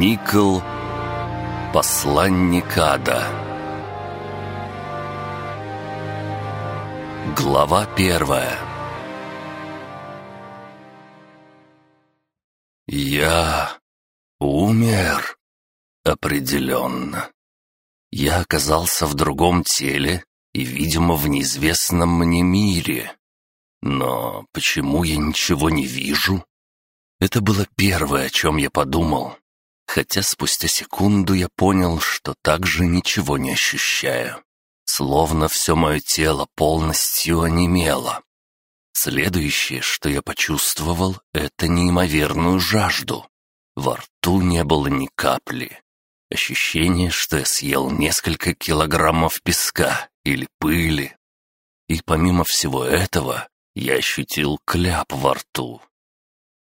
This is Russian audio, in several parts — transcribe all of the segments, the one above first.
Никол Посланник ада Глава первая Я умер. Определенно. Я оказался в другом теле и, видимо, в неизвестном мне мире. Но почему я ничего не вижу? Это было первое, о чем я подумал, хотя спустя секунду я понял, что также ничего не ощущаю. Словно все мое тело полностью онемело. Следующее, что я почувствовал, это неимоверную жажду. Во рту не было ни капли. Ощущение, что я съел несколько килограммов песка или пыли. И помимо всего этого, я ощутил кляп во рту.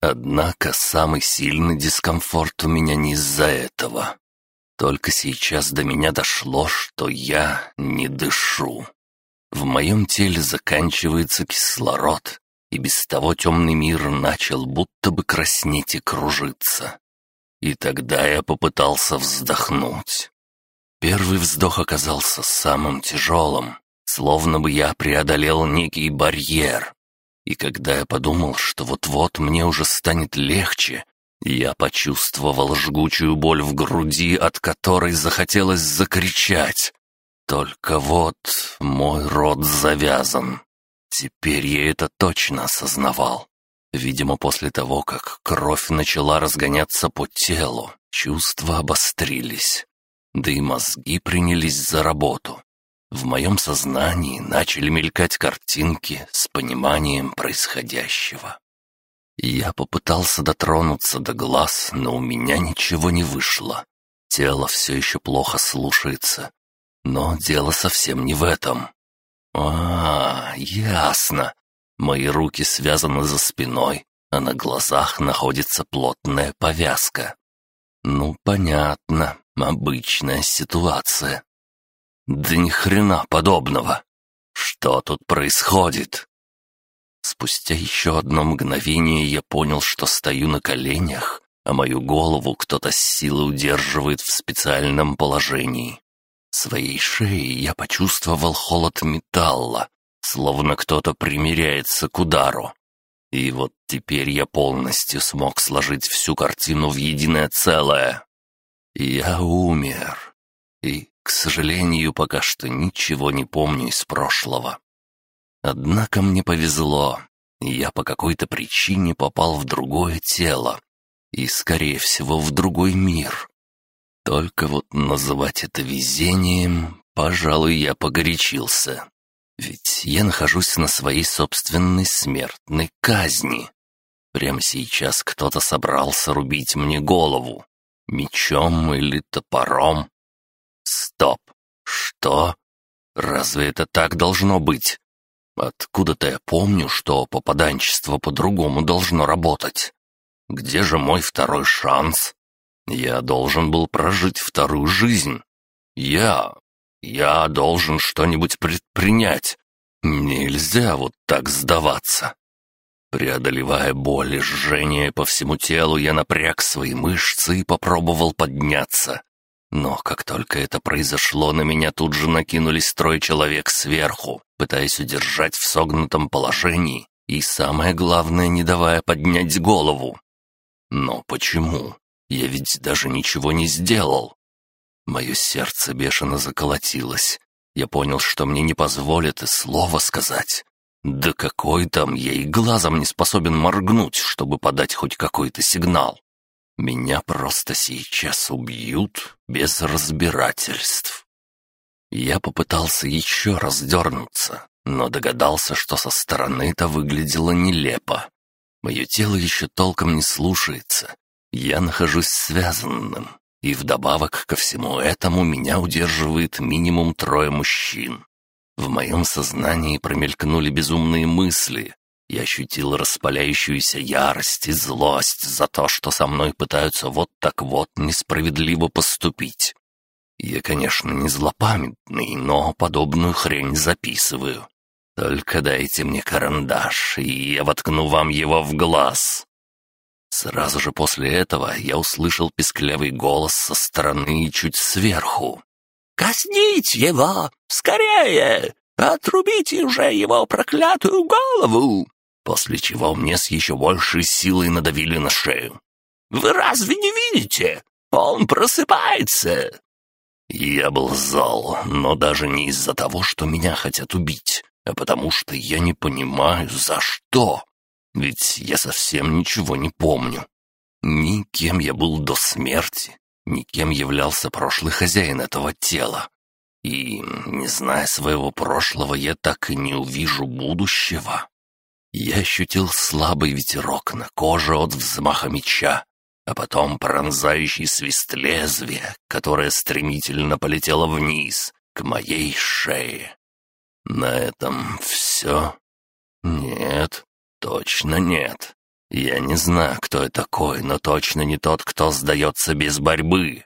Однако самый сильный дискомфорт у меня не из-за этого. Только сейчас до меня дошло, что я не дышу. В моем теле заканчивается кислород, и без того темный мир начал будто бы краснеть и кружиться. И тогда я попытался вздохнуть. Первый вздох оказался самым тяжелым, словно бы я преодолел некий барьер, и когда я подумал, что вот-вот мне уже станет легче, я почувствовал жгучую боль в груди, от которой захотелось закричать. Только вот мой рот завязан. Теперь я это точно осознавал. Видимо, после того, как кровь начала разгоняться по телу, чувства обострились. Да и мозги принялись за работу. В моем сознании начали мелькать картинки с пониманием происходящего. Я попытался дотронуться до глаз, но у меня ничего не вышло. Тело все еще плохо слушается. Но дело совсем не в этом. А, ясно. Мои руки связаны за спиной, а на глазах находится плотная повязка. Ну, понятно, обычная ситуация. Да ни хрена подобного. Что тут происходит? Спустя еще одно мгновение я понял, что стою на коленях, а мою голову кто-то с силой удерживает в специальном положении. Своей шеей я почувствовал холод металла, словно кто-то примиряется к удару. И вот теперь я полностью смог сложить всю картину в единое целое. Я умер. И к сожалению, пока что ничего не помню из прошлого. Однако мне повезло. Я по какой-то причине попал в другое тело. И, скорее всего, в другой мир. Только вот называть это везением, пожалуй, я погорячился. Ведь я нахожусь на своей собственной смертной казни. Прямо сейчас кто-то собрался рубить мне голову. Мечом или топором. Стоп! Что? Разве это так должно быть? Откуда-то я помню, что попаданчество по-другому должно работать. Где же мой второй шанс? Я должен был прожить вторую жизнь. Я... я должен что-нибудь предпринять. Нельзя вот так сдаваться. Преодолевая боль и жжение по всему телу, я напряг свои мышцы и попробовал подняться. Но как только это произошло, на меня тут же накинулись трое человек сверху, пытаясь удержать в согнутом положении и, самое главное, не давая поднять голову. Но почему? Я ведь даже ничего не сделал. Мое сердце бешено заколотилось. Я понял, что мне не позволят и слова сказать. Да какой там, я и глазом не способен моргнуть, чтобы подать хоть какой-то сигнал. Меня просто сейчас убьют без разбирательств. Я попытался еще раз дернуться, но догадался, что со стороны это выглядело нелепо. Мое тело еще толком не слушается. Я нахожусь связанным, и вдобавок ко всему этому меня удерживает минимум трое мужчин. В моем сознании промелькнули безумные мысли, я ощутил распаляющуюся ярость и злость за то, что со мной пытаются вот так вот несправедливо поступить. Я, конечно, не злопамятный, но подобную хрень записываю. Только дайте мне карандаш, и я воткну вам его в глаз. Сразу же после этого я услышал песклявый голос со стороны и чуть сверху. «Косните его! Скорее! Отрубите уже его проклятую голову!» После чего мне с еще большей силой надавили на шею. «Вы разве не видите? Он просыпается!» Я был зол, но даже не из-за того, что меня хотят убить, а потому что я не понимаю, за что. Ведь я совсем ничего не помню. Ни кем я был до смерти, ни кем являлся прошлый хозяин этого тела. И, не зная своего прошлого, я так и не увижу будущего. Я ощутил слабый ветерок на коже от взмаха меча, а потом пронзающий свист лезвия, которое стремительно полетело вниз, к моей шее. На этом все? Нет, точно нет. Я не знаю, кто я такой, но точно не тот, кто сдается без борьбы.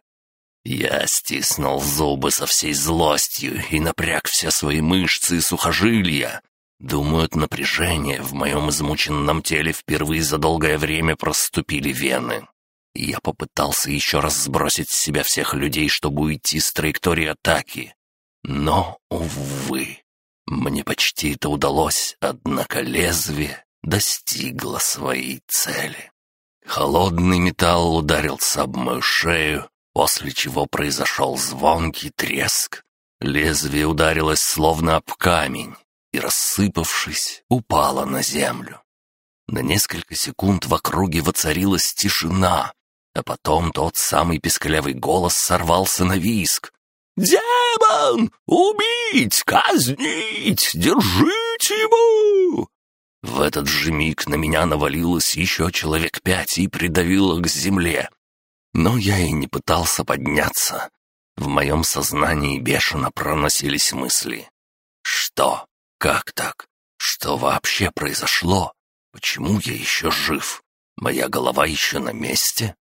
Я стиснул зубы со всей злостью и напряг все свои мышцы и сухожилия. Думаю, от напряжения в моем измученном теле впервые за долгое время проступили вены. Я попытался еще раз сбросить с себя всех людей, чтобы уйти с траектории атаки. Но, увы, мне почти это удалось, однако лезвие достигло своей цели. Холодный металл ударился об мою шею, после чего произошел звонкий треск. Лезвие ударилось словно об камень и, рассыпавшись, упало на землю. На несколько секунд в округе воцарилась тишина, а потом тот самый песклявый голос сорвался на виск. «Демон! Убить! Казнить! Держите его!» В этот же миг на меня навалилось еще человек пять и придавило к земле. Но я и не пытался подняться. В моем сознании бешено проносились мысли. Что? Как так? Что вообще произошло? Почему я еще жив? Моя голова еще на месте?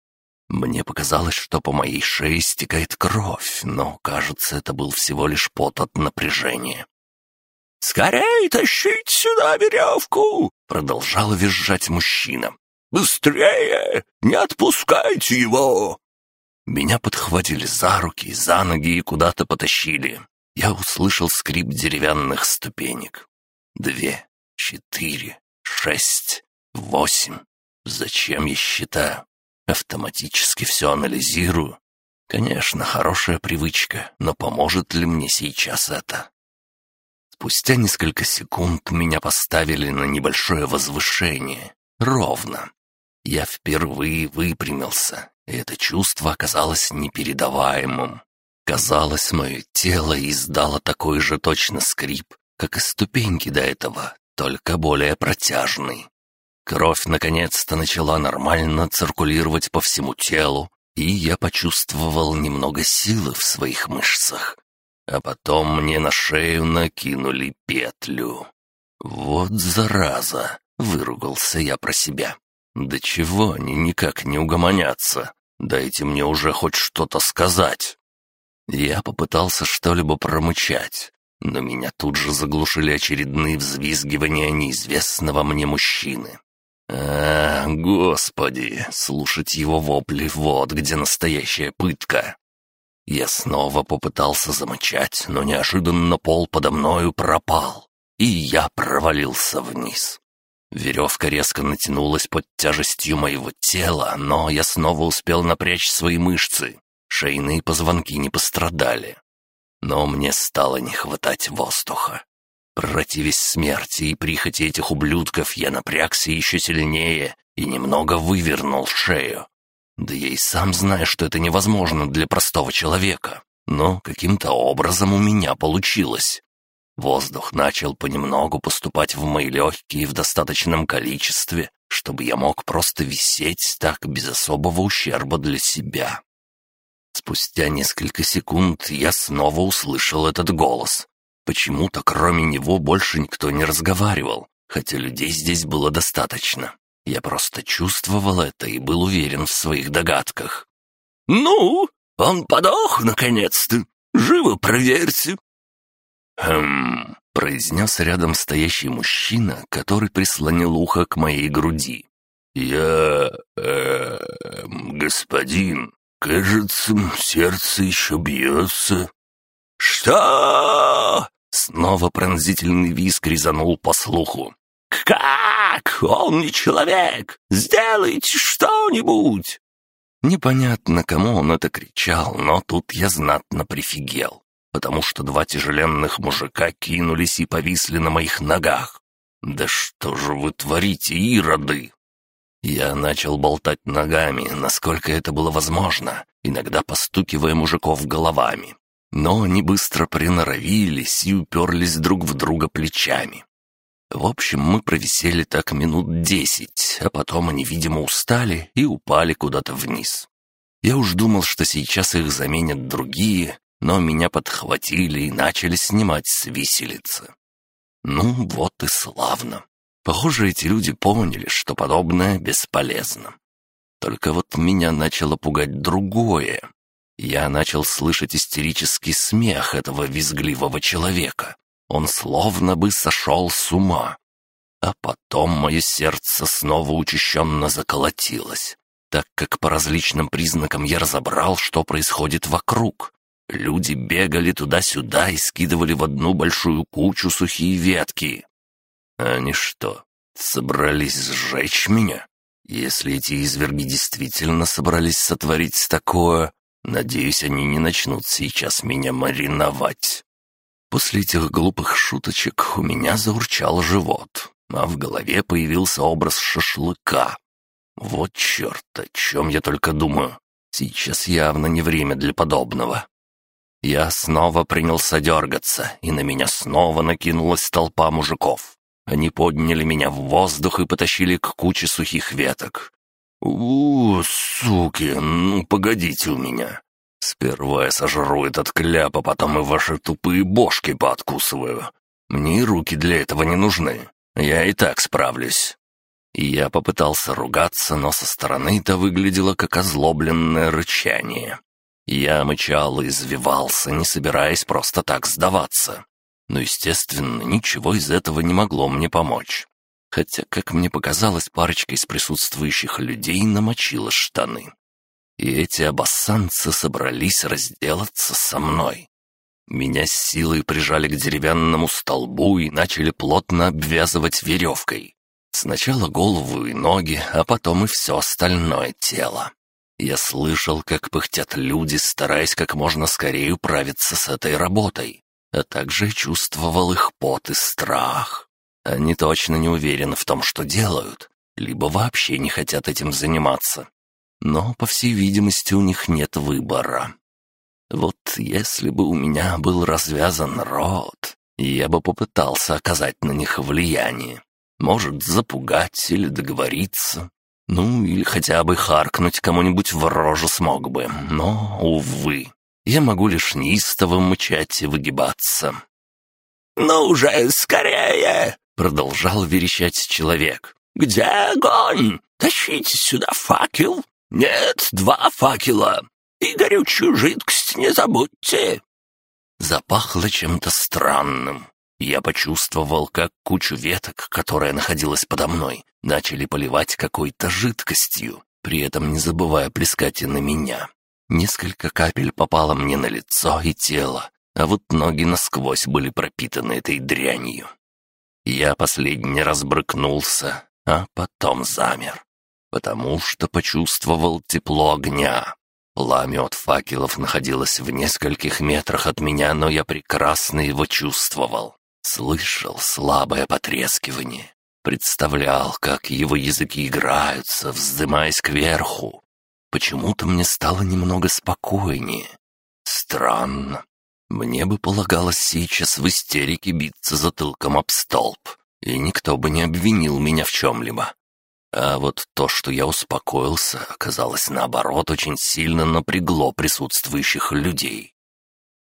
Мне показалось, что по моей шее стекает кровь, но, кажется, это был всего лишь пот от напряжения. «Скорей тащить сюда веревку!» — продолжал визжать мужчина. «Быстрее! Не отпускайте его!» Меня подхватили за руки, за ноги и куда-то потащили. Я услышал скрип деревянных ступенек. Две, четыре, шесть, восемь. Зачем я считаю? Автоматически все анализирую. Конечно, хорошая привычка, но поможет ли мне сейчас это? Спустя несколько секунд меня поставили на небольшое возвышение. Ровно. Я впервые выпрямился, и это чувство оказалось непередаваемым. Казалось, мое тело издало такой же точно скрип, как и ступеньки до этого, только более протяжный. Кровь наконец-то начала нормально циркулировать по всему телу, и я почувствовал немного силы в своих мышцах. А потом мне на шею накинули петлю. «Вот зараза!» — выругался я про себя. «Да чего они никак не угомонятся? Дайте мне уже хоть что-то сказать!» Я попытался что-либо промычать, но меня тут же заглушили очередные взвизгивания неизвестного мне мужчины. А, господи, слушать его вопли — вот где настоящая пытка. Я снова попытался замычать, но неожиданно пол подо мною пропал, и я провалился вниз. Веревка резко натянулась под тяжестью моего тела, но я снова успел напрячь свои мышцы. Шейные позвонки не пострадали. Но мне стало не хватать воздуха. Противясь смерти и прихоти этих ублюдков, я напрягся еще сильнее и немного вывернул шею. Да я и сам знаю, что это невозможно для простого человека, но каким-то образом у меня получилось. Воздух начал понемногу поступать в мои легкие в достаточном количестве, чтобы я мог просто висеть так без особого ущерба для себя. Спустя несколько секунд я снова услышал этот голос. Почему-то кроме него больше никто не разговаривал, хотя людей здесь было достаточно. Я просто чувствовал это и был уверен в своих догадках. «Ну, он подох, наконец-то! Живо проверьте!» «Хм...» — произнес рядом стоящий мужчина, который прислонил ухо к моей груди. «Я... Э, господин, кажется, сердце еще бьется». «Что?» Снова пронзительный визг резанул по слуху. «Как? Он не человек! Сделайте что-нибудь!» Непонятно, кому он это кричал, но тут я знатно прифигел, потому что два тяжеленных мужика кинулись и повисли на моих ногах. «Да что же вы творите, ироды?» Я начал болтать ногами, насколько это было возможно, иногда постукивая мужиков головами. Но они быстро приноровились и уперлись друг в друга плечами. В общем, мы провисели так минут десять, а потом они, видимо, устали и упали куда-то вниз. Я уж думал, что сейчас их заменят другие, но меня подхватили и начали снимать с виселицы. Ну, вот и славно. Похоже, эти люди поняли, что подобное бесполезно. Только вот меня начало пугать другое. Я начал слышать истерический смех этого визгливого человека. Он словно бы сошел с ума. А потом мое сердце снова учащенно заколотилось, так как по различным признакам я разобрал, что происходит вокруг. Люди бегали туда-сюда и скидывали в одну большую кучу сухие ветки. Они что, собрались сжечь меня? Если эти изверги действительно собрались сотворить такое, надеюсь, они не начнут сейчас меня мариновать. После этих глупых шуточек у меня заурчал живот, а в голове появился образ шашлыка. Вот черт, о чем я только думаю. Сейчас явно не время для подобного. Я снова принялся дергаться, и на меня снова накинулась толпа мужиков. Они подняли меня в воздух и потащили к куче сухих веток. «У, суки, ну погодите у меня. Сперва я сожру этот кляп, а потом и ваши тупые бошки пооткусываю. Мне и руки для этого не нужны. Я и так справлюсь». Я попытался ругаться, но со стороны это выглядело как озлобленное рычание. Я мычал и извивался, не собираясь просто так сдаваться. Но, естественно, ничего из этого не могло мне помочь. Хотя, как мне показалось, парочка из присутствующих людей намочила штаны и эти обоссанцы собрались разделаться со мной. Меня с силой прижали к деревянному столбу и начали плотно обвязывать веревкой. Сначала голову и ноги, а потом и все остальное тело. Я слышал, как пыхтят люди, стараясь как можно скорее управиться с этой работой, а также чувствовал их пот и страх. Они точно не уверены в том, что делают, либо вообще не хотят этим заниматься, но, по всей видимости, у них нет выбора. Вот если бы у меня был развязан рот, я бы попытался оказать на них влияние. Может, запугать или договориться. Ну, или хотя бы харкнуть кому-нибудь в рожу смог бы. Но, увы, я могу лишь неистово мычать и выгибаться. «Ну уже, скорее!» — продолжал верещать человек. «Где огонь? Тащите сюда факел!» «Нет, два факела. И горючую жидкость не забудьте». Запахло чем-то странным. Я почувствовал, как кучу веток, которая находилась подо мной, начали поливать какой-то жидкостью, при этом не забывая плескать и на меня. Несколько капель попало мне на лицо и тело, а вот ноги насквозь были пропитаны этой дрянью. Я последний раз брыкнулся, а потом замер потому что почувствовал тепло огня. Пламя от факелов находилось в нескольких метрах от меня, но я прекрасно его чувствовал. Слышал слабое потрескивание. Представлял, как его языки играются, вздымаясь кверху. Почему-то мне стало немного спокойнее. Странно. Мне бы полагалось сейчас в истерике биться затылком об столб, и никто бы не обвинил меня в чем-либо. А вот то, что я успокоился, оказалось наоборот очень сильно напрягло присутствующих людей.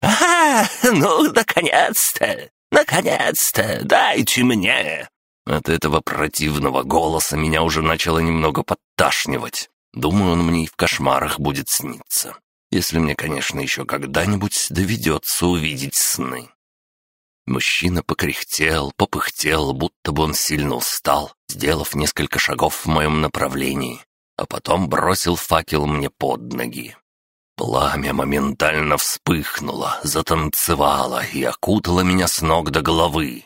«Ага, ну, наконец-то! Наконец-то! Дайте мне!» От этого противного голоса меня уже начало немного подташнивать. Думаю, он мне и в кошмарах будет сниться. Если мне, конечно, еще когда-нибудь доведется увидеть сны. Мужчина покряхтел, попыхтел, будто бы он сильно устал, сделав несколько шагов в моем направлении, а потом бросил факел мне под ноги. Пламя моментально вспыхнуло, затанцевало и окутало меня с ног до головы.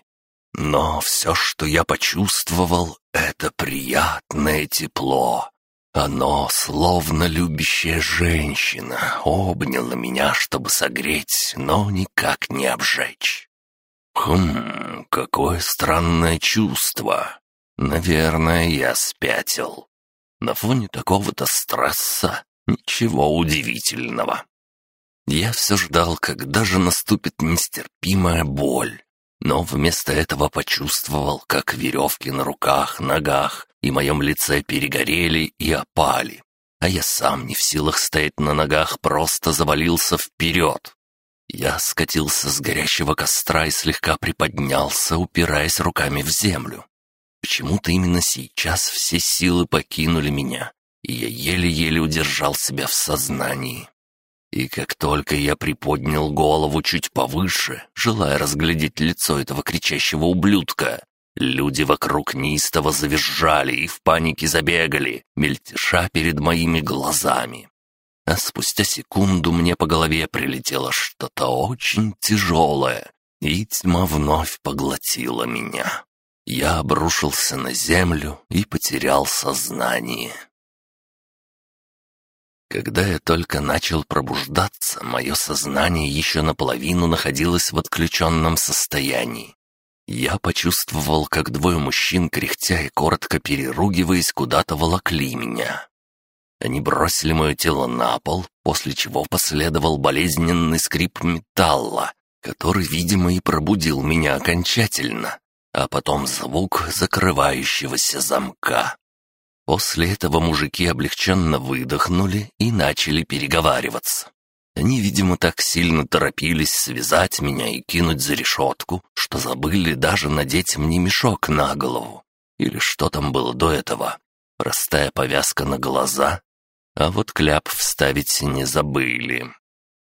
Но все, что я почувствовал, — это приятное тепло. Оно, словно любящая женщина, обняло меня, чтобы согреть, но никак не обжечь. Хм, какое странное чувство. Наверное, я спятил. На фоне такого-то стресса ничего удивительного. Я все ждал, когда же наступит нестерпимая боль. Но вместо этого почувствовал, как веревки на руках, ногах и моем лице перегорели и опали. А я сам не в силах стоять на ногах, просто завалился вперед. Я скатился с горящего костра и слегка приподнялся, упираясь руками в землю. Почему-то именно сейчас все силы покинули меня, и я еле-еле удержал себя в сознании. И как только я приподнял голову чуть повыше, желая разглядеть лицо этого кричащего ублюдка, люди вокруг неистово завизжали и в панике забегали, мельтеша перед моими глазами. А спустя секунду мне по голове прилетело что-то очень тяжелое, и тьма вновь поглотила меня. Я обрушился на землю и потерял сознание. Когда я только начал пробуждаться, мое сознание еще наполовину находилось в отключенном состоянии. Я почувствовал, как двое мужчин, кряхтя и коротко переругиваясь, куда-то волокли меня. Они бросили мое тело на пол, после чего последовал болезненный скрип металла, который, видимо, и пробудил меня окончательно, а потом звук закрывающегося замка. После этого мужики облегченно выдохнули и начали переговариваться. Они, видимо, так сильно торопились связать меня и кинуть за решетку, что забыли даже надеть мне мешок на голову. Или что там было до этого? Простая повязка на глаза а вот кляп вставить не забыли.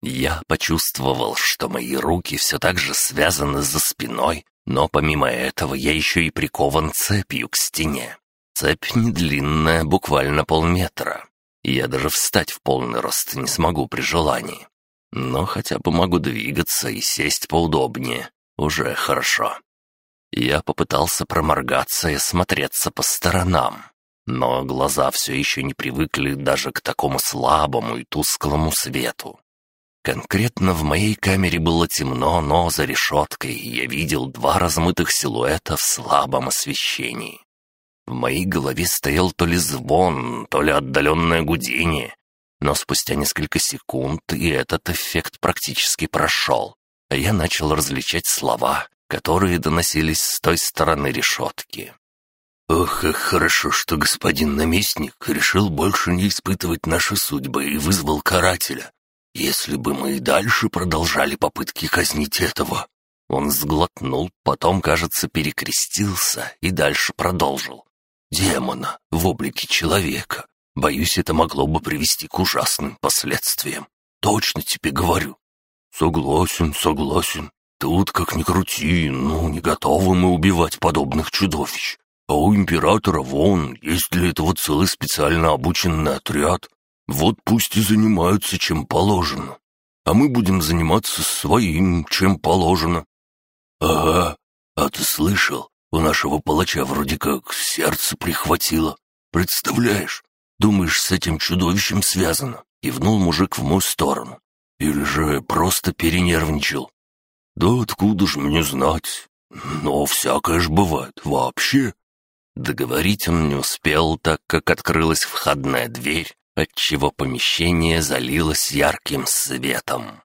Я почувствовал, что мои руки все так же связаны за спиной, но помимо этого я еще и прикован цепью к стене. Цепь не длинная, буквально полметра. Я даже встать в полный рост не смогу при желании. Но хотя бы могу двигаться и сесть поудобнее. Уже хорошо. Я попытался проморгаться и осмотреться по сторонам. Но глаза все еще не привыкли даже к такому слабому и тусклому свету. Конкретно в моей камере было темно, но за решеткой я видел два размытых силуэта в слабом освещении. В моей голове стоял то ли звон, то ли отдаленное гудение, но спустя несколько секунд и этот эффект практически прошел, а я начал различать слова, которые доносились с той стороны решетки. Ох, как хорошо, что господин наместник решил больше не испытывать наши судьбы и вызвал карателя. Если бы мы и дальше продолжали попытки казнить этого... Он сглотнул, потом, кажется, перекрестился и дальше продолжил. Демона в облике человека. Боюсь, это могло бы привести к ужасным последствиям. Точно тебе говорю. Согласен, согласен. Тут, как ни крути, ну, не готовы мы убивать подобных чудовищ. А у императора вон есть для этого целый специально обученный отряд. Вот пусть и занимаются чем положено. А мы будем заниматься своим, чем положено. Ага, а ты слышал? У нашего палача вроде как сердце прихватило. Представляешь? Думаешь, с этим чудовищем связано? Кивнул мужик в мою сторону. Или же просто перенервничал? Да откуда ж мне знать? Но всякое ж бывает. Вообще, Договорить он не успел, так как открылась входная дверь, отчего помещение залилось ярким светом.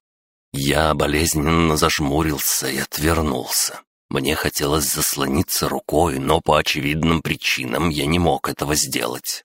Я болезненно зажмурился и отвернулся. Мне хотелось заслониться рукой, но по очевидным причинам я не мог этого сделать.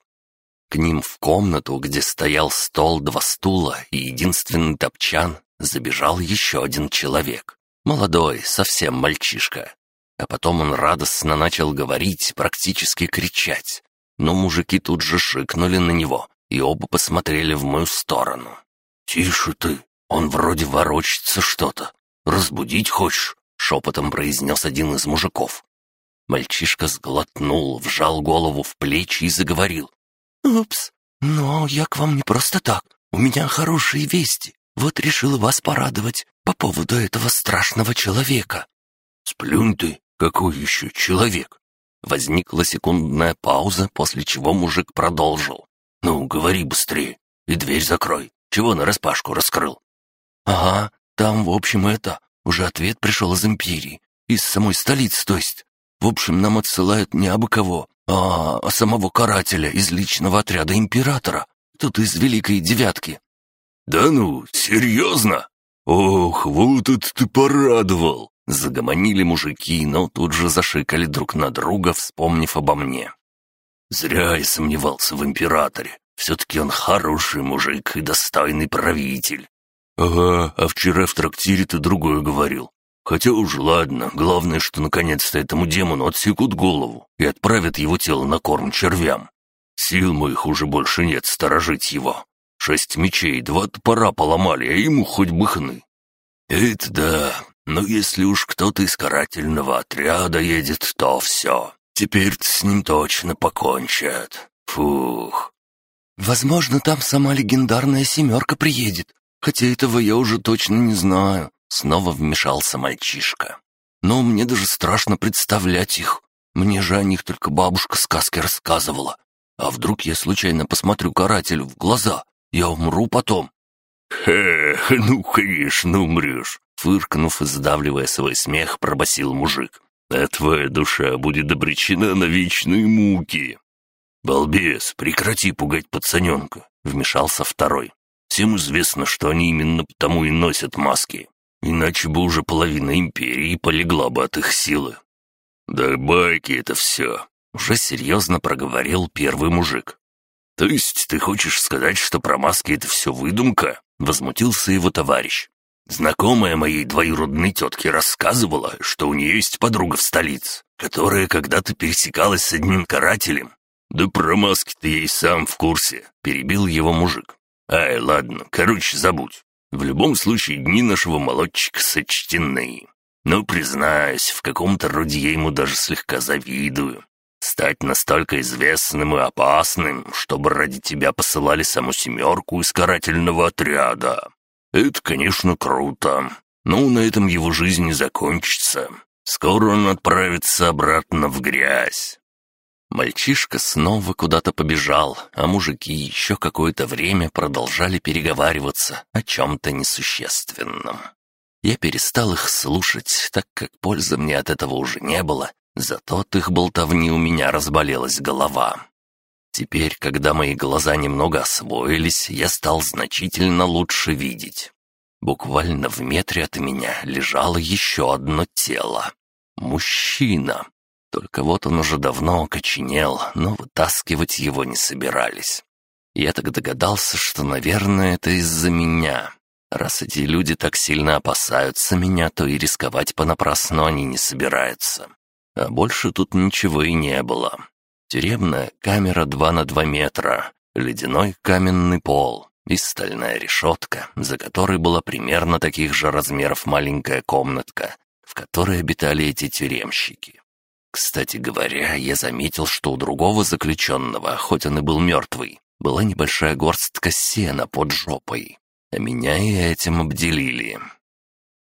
К ним в комнату, где стоял стол, два стула и единственный топчан, забежал еще один человек. Молодой, совсем мальчишка. А потом он радостно начал говорить, практически кричать. Но мужики тут же шикнули на него, и оба посмотрели в мою сторону. «Тише ты, он вроде ворочится что-то. Разбудить хочешь?» — шепотом произнес один из мужиков. Мальчишка сглотнул, вжал голову в плечи и заговорил. «Упс, но я к вам не просто так. У меня хорошие вести. Вот решил вас порадовать по поводу этого страшного человека». «Сплюнь ты, какой еще человек?» Возникла секундная пауза, после чего мужик продолжил. «Ну, говори быстрее и дверь закрой. Чего нараспашку раскрыл?» «Ага, там, в общем, это, уже ответ пришел из империи, из самой столицы, то есть. В общем, нам отсылают не абы кого, а, а самого карателя из личного отряда императора. Тут из Великой Девятки». «Да ну, серьезно? Ох, вот это ты порадовал!» Загомонили мужики, но тут же зашикали друг на друга, вспомнив обо мне. «Зря я сомневался в императоре. Все-таки он хороший мужик и достойный правитель. «Ага, а вчера в трактире ты другое говорил. Хотя уж ладно, главное, что наконец-то этому демону отсекут голову и отправят его тело на корм червям. Сил моих уже больше нет сторожить его. Шесть мечей, два топора поломали, а ему хоть бы хны. Это да, но если уж кто-то из карательного отряда едет, то все. теперь с ним точно покончат. Фух. Возможно, там сама легендарная семерка приедет, Хотя этого я уже точно не знаю. Снова вмешался мальчишка. Но мне даже страшно представлять их. Мне же о них только бабушка сказки рассказывала. А вдруг я случайно посмотрю карателю в глаза? Я умру потом. «Эх, ну, конечно, умрешь!» Фыркнув и сдавливая свой смех, пробасил мужик. «А твоя душа будет обречена на вечные муки!» «Балбес, прекрати пугать пацаненка!» — вмешался второй. Всем известно, что они именно потому и носят маски. Иначе бы уже половина империи полегла бы от их силы. «Да байки это все», — уже серьезно проговорил первый мужик. «То есть ты хочешь сказать, что про маски это все выдумка?» — возмутился его товарищ. Знакомая моей двоюродной тетке рассказывала, что у нее есть подруга в столице, которая когда-то пересекалась с одним карателем. «Да про маски ты ей сам в курсе», — перебил его мужик. Ай, ладно, короче, забудь. В любом случае, дни нашего молодчика сочтены. Но, признаюсь, в каком-то роде я ему даже слегка завидую. Стать настолько известным и опасным, чтобы ради тебя посылали саму семерку из карательного отряда. Это, конечно, круто. Но на этом его жизнь не закончится. Скоро он отправится обратно в грязь. Мальчишка снова куда-то побежал, а мужики еще какое-то время продолжали переговариваться о чем-то несущественном. Я перестал их слушать, так как пользы мне от этого уже не было, зато от их болтовни у меня разболелась голова. Теперь, когда мои глаза немного освоились, я стал значительно лучше видеть. Буквально в метре от меня лежало еще одно тело. Мужчина. Только вот он уже давно окоченел, но вытаскивать его не собирались. Я так догадался, что, наверное, это из-за меня. Раз эти люди так сильно опасаются меня, то и рисковать понапрасну они не собираются. А больше тут ничего и не было. Тюремная камера 2 на 2 метра, ледяной каменный пол и стальная решетка, за которой была примерно таких же размеров маленькая комнатка, в которой обитали эти тюремщики. Кстати говоря, я заметил, что у другого заключенного, хоть он и был мертвый, была небольшая горстка сена под жопой, а меня и этим обделили.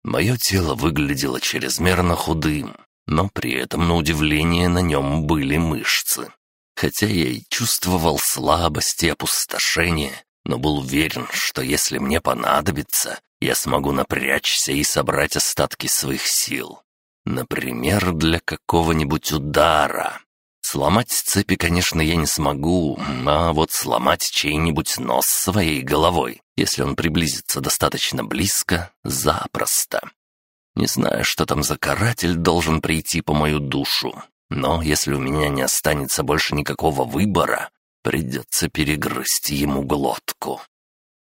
Мое тело выглядело чрезмерно худым, но при этом, на удивление, на нем были мышцы. Хотя я и чувствовал слабость и опустошение, но был уверен, что если мне понадобится, я смогу напрячься и собрать остатки своих сил. Например, для какого-нибудь удара. Сломать цепи, конечно, я не смогу, а вот сломать чей-нибудь нос своей головой, если он приблизится достаточно близко, запросто. Не знаю, что там за каратель должен прийти по мою душу, но если у меня не останется больше никакого выбора, придется перегрызть ему глотку.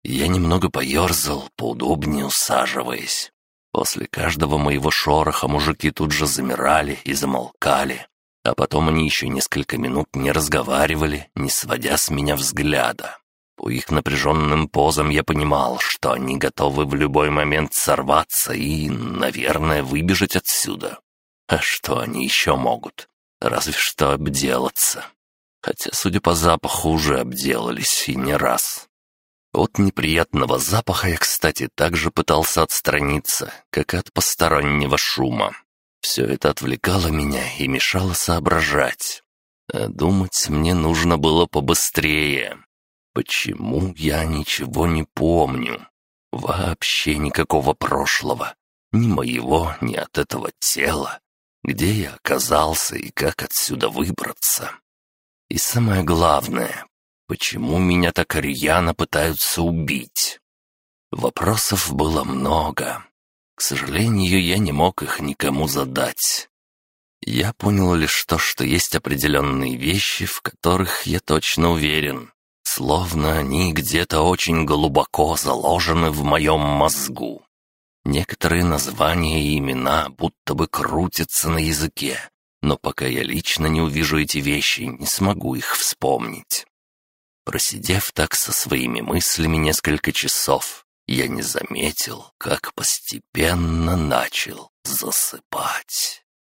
Я немного поерзал, поудобнее усаживаясь. После каждого моего шороха мужики тут же замирали и замолкали, а потом они еще несколько минут не разговаривали, не сводя с меня взгляда. По их напряженным позам я понимал, что они готовы в любой момент сорваться и, наверное, выбежать отсюда. А что они еще могут? Разве что обделаться. Хотя, судя по запаху, уже обделались и не раз. От неприятного запаха я, кстати, также пытался отстраниться, как и от постороннего шума. Все это отвлекало меня и мешало соображать. А думать мне нужно было побыстрее. Почему я ничего не помню? Вообще никакого прошлого. Ни моего, ни от этого тела. Где я оказался и как отсюда выбраться? И самое главное, почему меня так рьяно пытаются убить? Вопросов было много. К сожалению, я не мог их никому задать. Я понял лишь то, что есть определенные вещи, в которых я точно уверен, словно они где-то очень глубоко заложены в моем мозгу. Некоторые названия и имена будто бы крутятся на языке, но пока я лично не увижу эти вещи, не смогу их вспомнить. Просидев так со своими мыслями несколько часов, я не заметил, как постепенно начал засыпать.